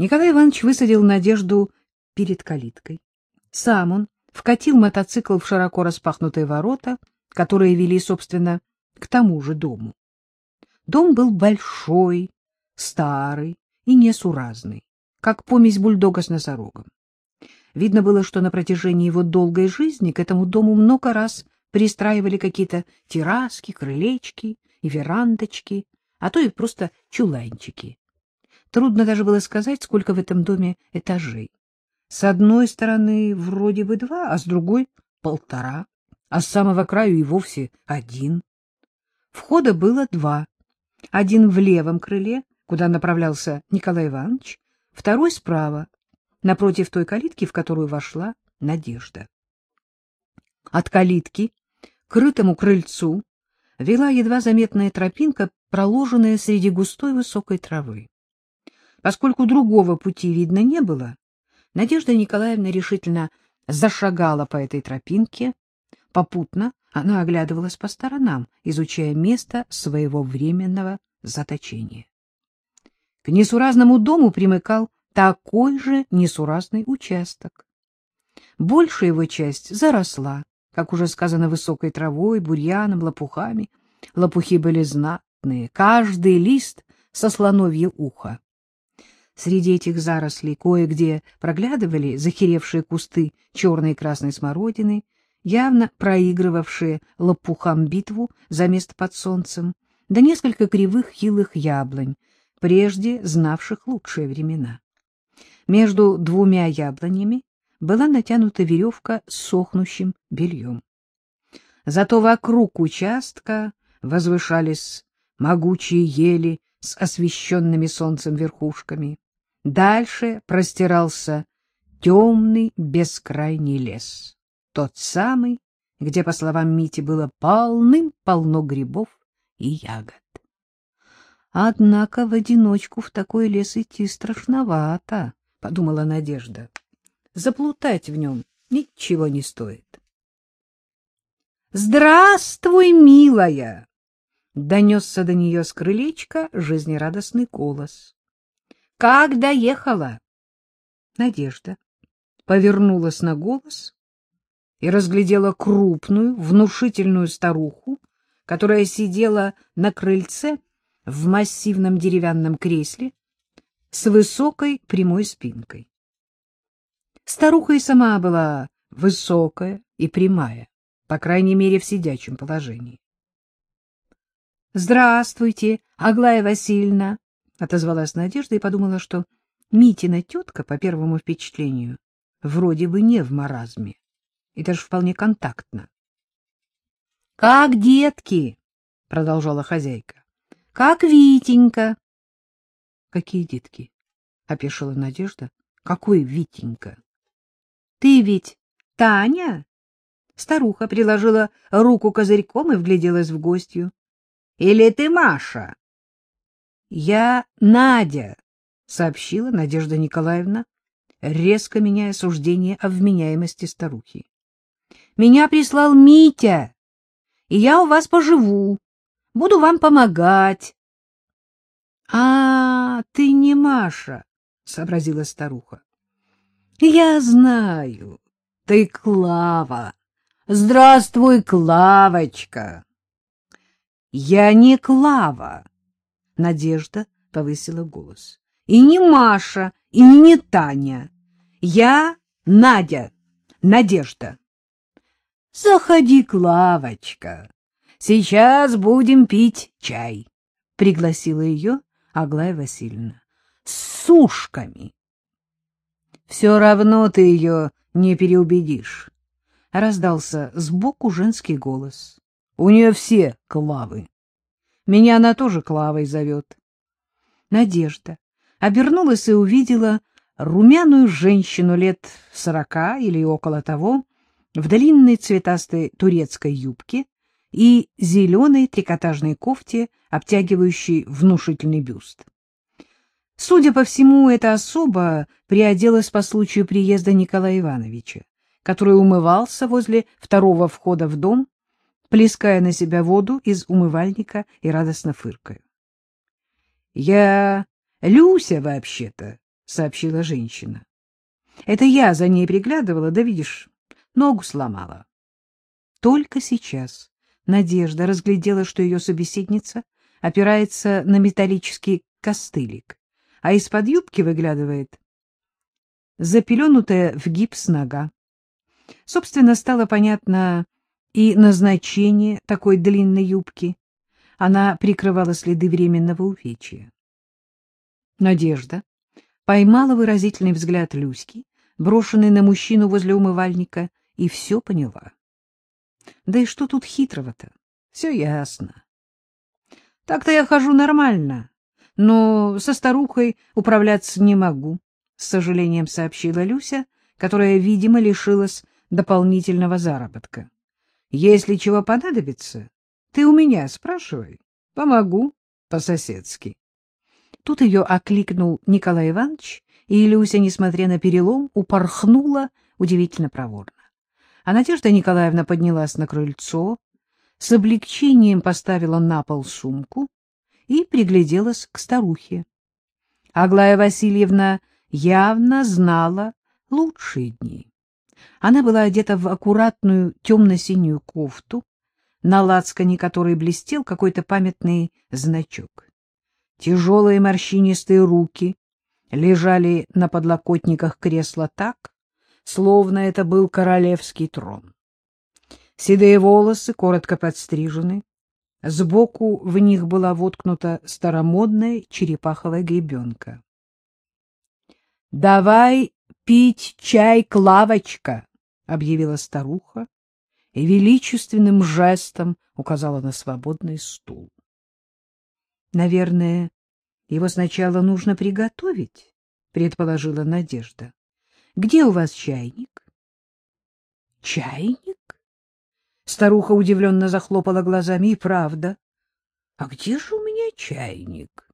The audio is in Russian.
Николай Иванович высадил Надежду перед калиткой. Сам он вкатил мотоцикл в широко распахнутые ворота, которые вели, собственно, к тому же дому. Дом был большой, старый и несуразный, как помесь бульдога с носорогом. Видно было, что на протяжении его долгой жизни к этому дому много раз пристраивали какие-то терраски, крылечки и верандочки, а то и просто чуланчики. Трудно даже было сказать, сколько в этом доме этажей. С одной стороны вроде бы два, а с другой — полтора, а с самого краю и вовсе один. Входа было два. Один в левом крыле, куда направлялся Николай Иванович, второй справа, напротив той калитки, в которую вошла Надежда. От калитки к крытому крыльцу вела едва заметная тропинка, проложенная среди густой высокой травы. Поскольку другого пути видно не было, Надежда Николаевна решительно зашагала по этой тропинке. Попутно она оглядывалась по сторонам, изучая место своего временного заточения. К несуразному дому примыкал такой же несуразный участок. Большая его часть заросла, как уже сказано, высокой травой, бурьяном, лопухами. Лопухи были знатные, каждый лист со слоновье ухо. Среди этих зарослей кое-где проглядывали захеревшие кусты черной и красной смородины, явно проигрывавшие лопухам битву за место под солнцем, да несколько кривых хилых яблонь, прежде знавших лучшие времена. Между двумя яблонями была натянута веревка с сохнущим бельем. Зато вокруг участка возвышались могучие ели с освещенными солнцем верхушками. Дальше простирался темный бескрайний лес, тот самый, где, по словам Мити, было полным-полно грибов и ягод. Однако в одиночку в такой лес идти страшновато, — подумала Надежда. Заплутать в нем ничего не стоит. — Здравствуй, милая! — донесся до нее с крылечка жизнерадостный голос. Как доехала? Надежда повернулась на голос и разглядела крупную, внушительную старуху, которая сидела на крыльце в массивном деревянном кресле с высокой прямой спинкой. Старуха и сама была высокая и прямая, по крайней мере, в сидячем положении. — Здравствуйте, Аглая Васильевна! Отозвалась Надежда и подумала, что Митина тетка, по первому впечатлению, вроде бы не в маразме и даже вполне контактна. — Как детки? — продолжала хозяйка. — Как Витенька? — Какие детки? — опешила Надежда. — Какой Витенька? — Ты ведь Таня? Старуха приложила руку козырьком и вгляделась в гостью. — Или ты Маша? — Я Надя, — сообщила Надежда Николаевна, резко меняя суждение о вменяемости старухи. — Меня прислал Митя, и я у вас поживу, буду вам помогать. — А, ты не Маша, — сообразила старуха. — Я знаю, ты Клава. Здравствуй, Клавочка. — Я не Клава. Надежда повысила голос. — И не Маша, и не Таня. Я Надя, Надежда. — Заходи, Клавочка. Сейчас будем пить чай, — пригласила ее Аглая Васильевна. — С сушками. — Все равно ты ее не переубедишь, — раздался сбоку женский голос. — У нее все Клавы. Меня она тоже Клавой зовет. Надежда обернулась и увидела румяную женщину лет сорока или около того, в длинной цветастой турецкой юбке и зеленой трикотажной кофте, обтягивающей внушительный бюст. Судя по всему, эта особа приоделась по случаю приезда Николая Ивановича, который умывался возле второго входа в дом плеская на себя воду из умывальника и радостно фыркаю. — Я Люся вообще-то, — сообщила женщина. — Это я за ней приглядывала, да, видишь, ногу сломала. Только сейчас Надежда разглядела, что ее собеседница опирается на металлический костылик, а из-под юбки выглядывает запеленутая в гипс нога. Собственно, стало понятно и назначение такой длинной юбки. Она прикрывала следы временного увечья. Надежда поймала выразительный взгляд Люськи, брошенный на мужчину возле умывальника, и все поняла. Да и что тут хитрого-то? Все ясно. Так-то я хожу нормально, но со старухой управляться не могу, — с сожалением сообщила Люся, которая, видимо, лишилась дополнительного заработка. Если чего понадобится, ты у меня спрашивай. Помогу по-соседски. Тут ее окликнул Николай Иванович, и Люся, несмотря на перелом, упорхнула удивительно проворно. А Надежда Николаевна поднялась на крыльцо, с облегчением поставила на пол сумку и пригляделась к старухе. Аглая Васильевна явно знала лучшие дни. Она была одета в аккуратную темно-синюю кофту, на лацкане которой блестел какой-то памятный значок. Тяжелые морщинистые руки лежали на подлокотниках кресла так, словно это был королевский трон. Седые волосы коротко подстрижены, сбоку в них была воткнута старомодная черепаховая гребенка. — Давай пить чай, Клавочка! — объявила старуха и величественным жестом указала на свободный стул. — Наверное, его сначала нужно приготовить, — предположила Надежда. — Где у вас чайник? — Чайник? Старуха удивленно захлопала глазами. — И правда. А где же у меня чайник?